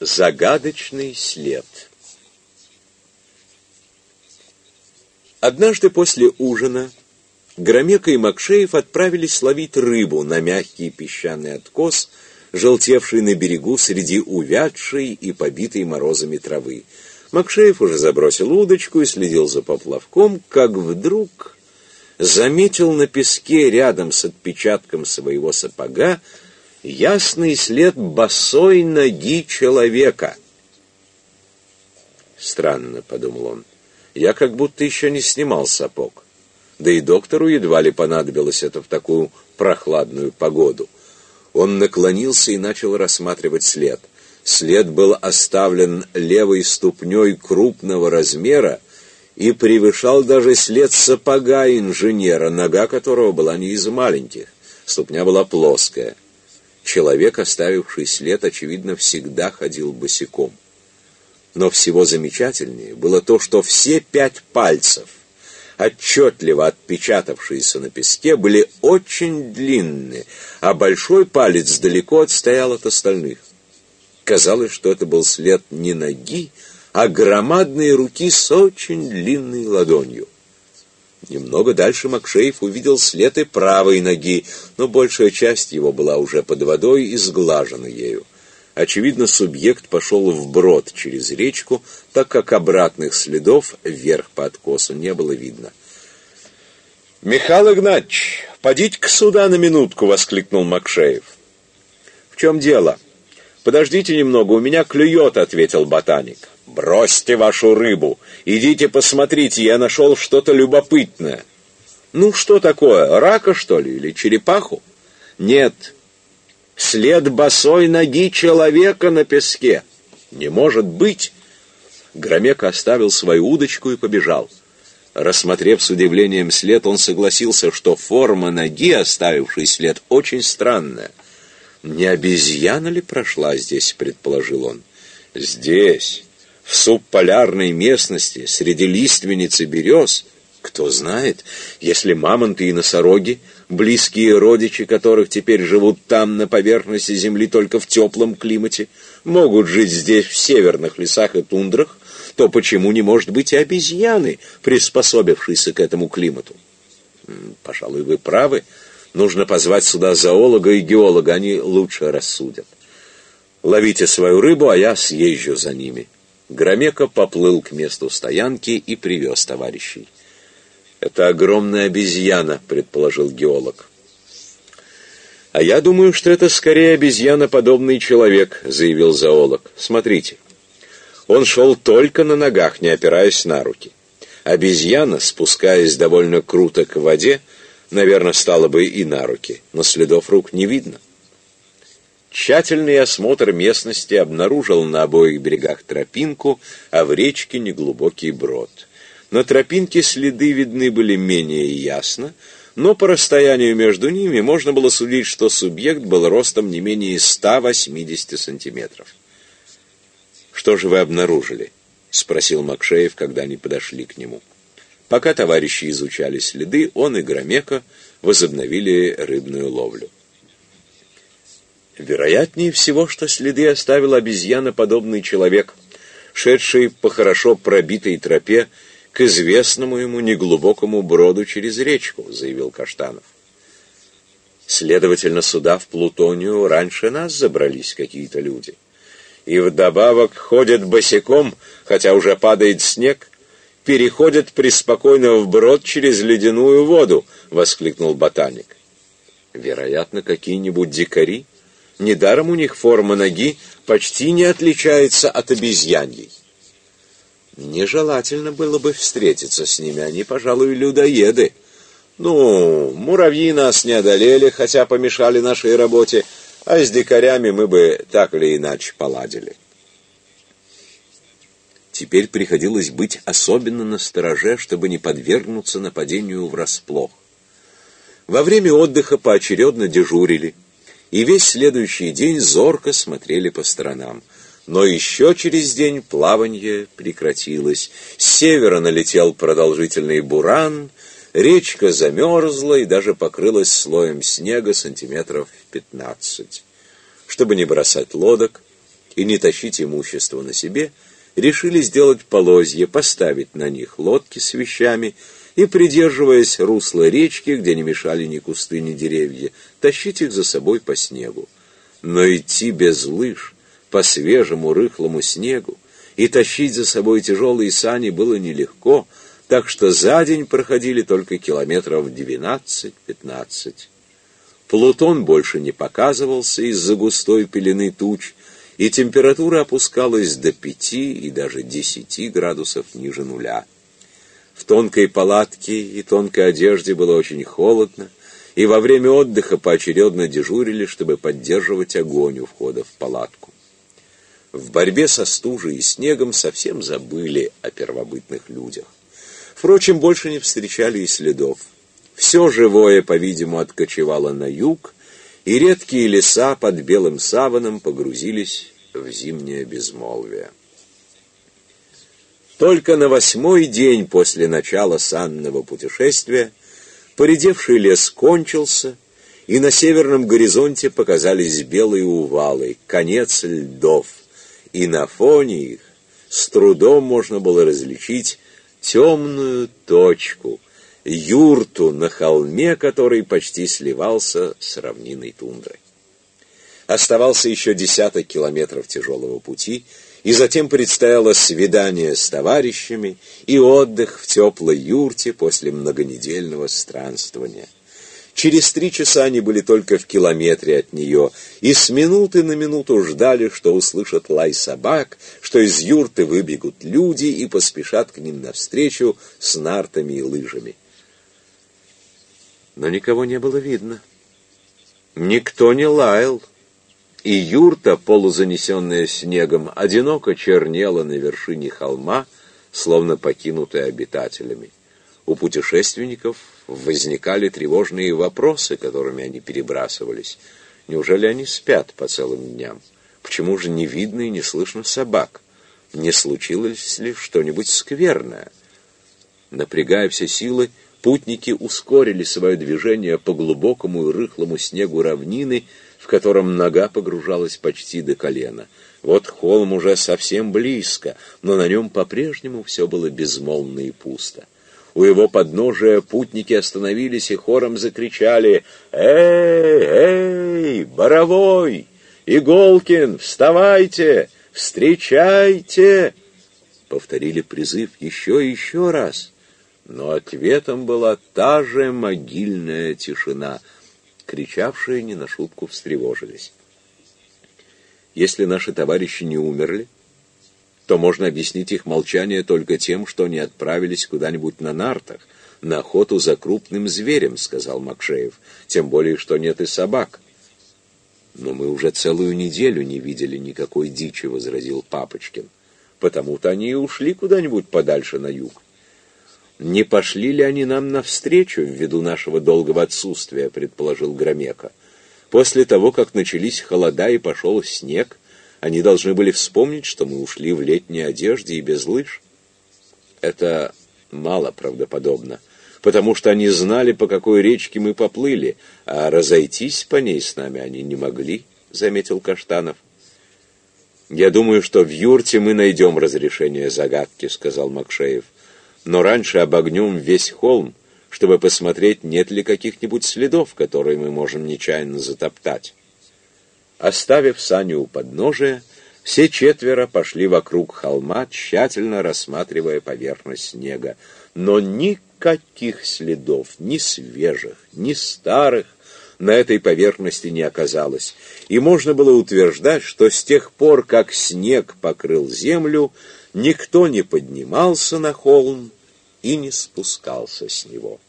Загадочный след. Однажды после ужина Громека и Макшеев отправились ловить рыбу на мягкий песчаный откос, желтевший на берегу среди увядшей и побитой морозами травы. Макшеев уже забросил удочку и следил за поплавком, как вдруг заметил на песке рядом с отпечатком своего сапога ясный след босой ноги человека. «Странно», — подумал он, — «я как будто еще не снимал сапог. Да и доктору едва ли понадобилось это в такую прохладную погоду». Он наклонился и начал рассматривать след. След был оставлен левой ступней крупного размера и превышал даже след сапога инженера, нога которого была не из маленьких. Ступня была плоская. Человек, оставивший след, очевидно, всегда ходил босиком. Но всего замечательнее было то, что все пять пальцев, отчетливо отпечатавшиеся на песке, были очень длинные, а большой палец далеко отстоял от остальных. Казалось, что это был след не ноги, а громадной руки с очень длинной ладонью. Немного дальше Макшеев увидел след и правой ноги, но большая часть его была уже под водой и сглажена ею. Очевидно, субъект пошел вброд через речку, так как обратных следов вверх по откосу не было видно. «Михаил Игнатьевич, подите-ка сюда на минутку!» — воскликнул Макшеев. «В чем дело?» «Подождите немного, у меня клюет», — ответил ботаник. «Бросьте вашу рыбу! Идите посмотрите, я нашел что-то любопытное!» «Ну, что такое? Рака, что ли? Или черепаху?» «Нет. След босой ноги человека на песке. Не может быть!» Громек оставил свою удочку и побежал. Рассмотрев с удивлением след, он согласился, что форма ноги, оставившей след, очень странная. «Не обезьяна ли прошла здесь?» — предположил он. «Здесь, в субполярной местности, среди лиственниц и берез, кто знает, если мамонты и носороги, близкие родичи которых теперь живут там, на поверхности Земли, только в теплом климате, могут жить здесь, в северных лесах и тундрах, то почему не может быть и обезьяны, приспособившиеся к этому климату? Пожалуй, вы правы. Нужно позвать сюда зоолога и геолога, они лучше рассудят. Ловите свою рыбу, а я съезжу за ними. Громека поплыл к месту стоянки и привез товарищей. «Это огромная обезьяна», — предположил геолог. «А я думаю, что это скорее обезьяноподобный человек», — заявил зоолог. «Смотрите. Он шел только на ногах, не опираясь на руки. Обезьяна, спускаясь довольно круто к воде, наверное, стала бы и на руки, но следов рук не видно. Тщательный осмотр местности обнаружил на обоих берегах тропинку, а в речке неглубокий брод. На тропинке следы видны были менее ясно, но по расстоянию между ними можно было судить, что субъект был ростом не менее 180 сантиметров. «Что же вы обнаружили?» — спросил Макшеев, когда они подошли к нему. Пока товарищи изучали следы, он и Громека возобновили рыбную ловлю. Вероятнее всего, что следы оставил обезьяноподобный человек, шедший по хорошо пробитой тропе к известному ему неглубокому броду через речку, заявил Каштанов. Следовательно, сюда, в Плутонию, раньше нас забрались какие-то люди. И вдобавок ходят босиком, хотя уже падает снег, переходят преспокойно вброд через ледяную воду, воскликнул ботаник. Вероятно, какие-нибудь дикари, Недаром у них форма ноги почти не отличается от обезьяньей. Нежелательно было бы встретиться с ними, они, пожалуй, людоеды. Ну, муравьи нас не одолели, хотя помешали нашей работе, а с дикарями мы бы так или иначе поладили. Теперь приходилось быть особенно настороже, чтобы не подвергнуться нападению врасплох. Во время отдыха поочередно дежурили – и весь следующий день зорко смотрели по сторонам. Но еще через день плавание прекратилось. С севера налетел продолжительный буран, речка замерзла и даже покрылась слоем снега сантиметров пятнадцать. Чтобы не бросать лодок и не тащить имущество на себе, решили сделать полозья, поставить на них лодки с вещами и, придерживаясь русла речки, где не мешали ни кусты, ни деревья, тащить их за собой по снегу. Но идти без лыж, по свежему рыхлому снегу, и тащить за собой тяжелые сани было нелегко, так что за день проходили только километров 12-15. Плутон больше не показывался из-за густой пелены туч, и температура опускалась до пяти и даже десяти градусов ниже нуля. В тонкой палатке и тонкой одежде было очень холодно, и во время отдыха поочередно дежурили, чтобы поддерживать огонь у входа в палатку. В борьбе со стужей и снегом совсем забыли о первобытных людях. Впрочем, больше не встречали и следов. Все живое, по-видимому, откочевало на юг, и редкие леса под белым саваном погрузились в зимнее безмолвие. Только на восьмой день после начала санного путешествия поредевший лес кончился, и на северном горизонте показались белые увалы, конец льдов, и на фоне их с трудом можно было различить темную точку — юрту на холме, который почти сливался с равнинной тундрой. Оставался еще десяток километров тяжелого пути, и затем предстояло свидание с товарищами и отдых в теплой юрте после многонедельного странствования. Через три часа они были только в километре от нее, и с минуты на минуту ждали, что услышат лай собак, что из юрты выбегут люди и поспешат к ним навстречу с нартами и лыжами но никого не было видно. Никто не лаял, и юрта, полузанесенная снегом, одиноко чернела на вершине холма, словно покинутая обитателями. У путешественников возникали тревожные вопросы, которыми они перебрасывались. Неужели они спят по целым дням? Почему же не видно и не слышно собак? Не случилось ли что-нибудь скверное? Напрягая все силы, Путники ускорили свое движение по глубокому и рыхлому снегу равнины, в котором нога погружалась почти до колена. Вот холм уже совсем близко, но на нем по-прежнему все было безмолвно и пусто. У его подножия путники остановились и хором закричали «Эй, эй, Боровой! Иголкин, вставайте! Встречайте!» Повторили призыв еще и еще раз — но ответом была та же могильная тишина. Кричавшие не на шутку встревожились. Если наши товарищи не умерли, то можно объяснить их молчание только тем, что они отправились куда-нибудь на нартах, на охоту за крупным зверем, сказал Макшеев, тем более, что нет и собак. Но мы уже целую неделю не видели никакой дичи, возразил Папочкин. Потому-то они и ушли куда-нибудь подальше на юг. «Не пошли ли они нам навстречу ввиду нашего долгого отсутствия?» — предположил Громека. «После того, как начались холода и пошел снег, они должны были вспомнить, что мы ушли в летней одежде и без лыж». Это мало правдоподобно, потому что они знали, по какой речке мы поплыли, а разойтись по ней с нами они не могли, — заметил Каштанов. «Я думаю, что в юрте мы найдем разрешение загадки», — сказал Макшеев но раньше обогнем весь холм, чтобы посмотреть, нет ли каких-нибудь следов, которые мы можем нечаянно затоптать. Оставив Саню у подножия, все четверо пошли вокруг холма, тщательно рассматривая поверхность снега, но никаких следов, ни свежих, ни старых, на этой поверхности не оказалось, и можно было утверждать, что с тех пор, как снег покрыл землю, никто не поднимался на холм и не спускался с него.